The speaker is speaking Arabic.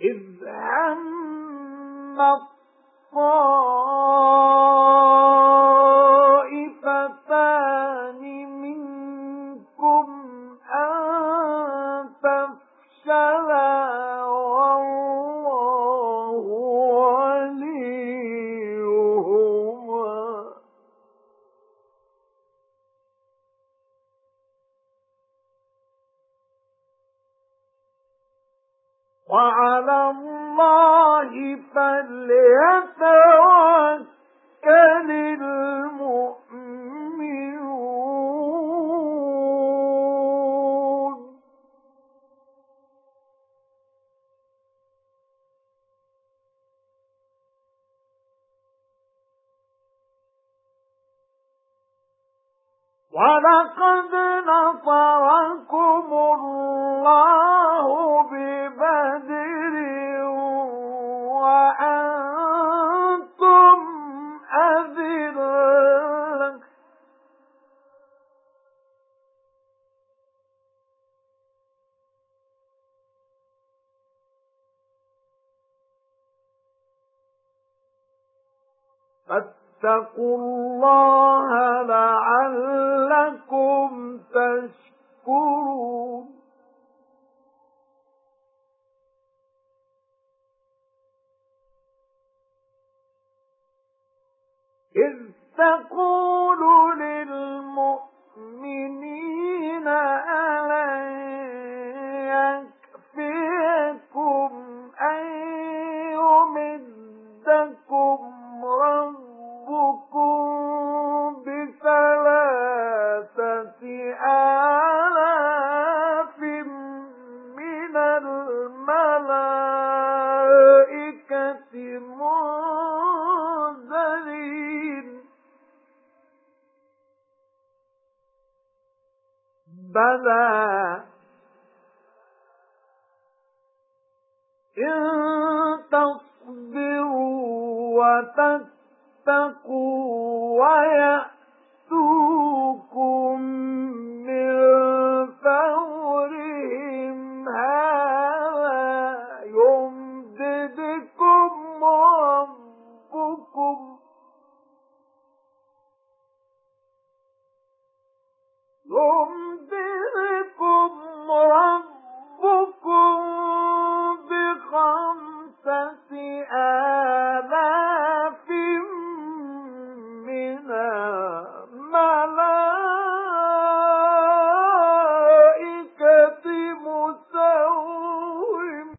إِذْ هَمَّ الطَّائِفَتَانِ وَعَلَى اللَّهِ فَلْيَتَوَكَّلِ الْمُؤْمِنُونَ. وَلَقَدْ نَصَرَكُمُ فَاتَّقُوا اللَّهَ لَعَلَّكُمْ تَشْكُرُونَ. إِذْ تَقُولُ لِلْمُؤْمِنِينَ مِنَ الْمَلَائِكَةِ بَلَى إِن تَصْبِرُوا وَتَتَّقُوا وَيَأْتُوكُم ثم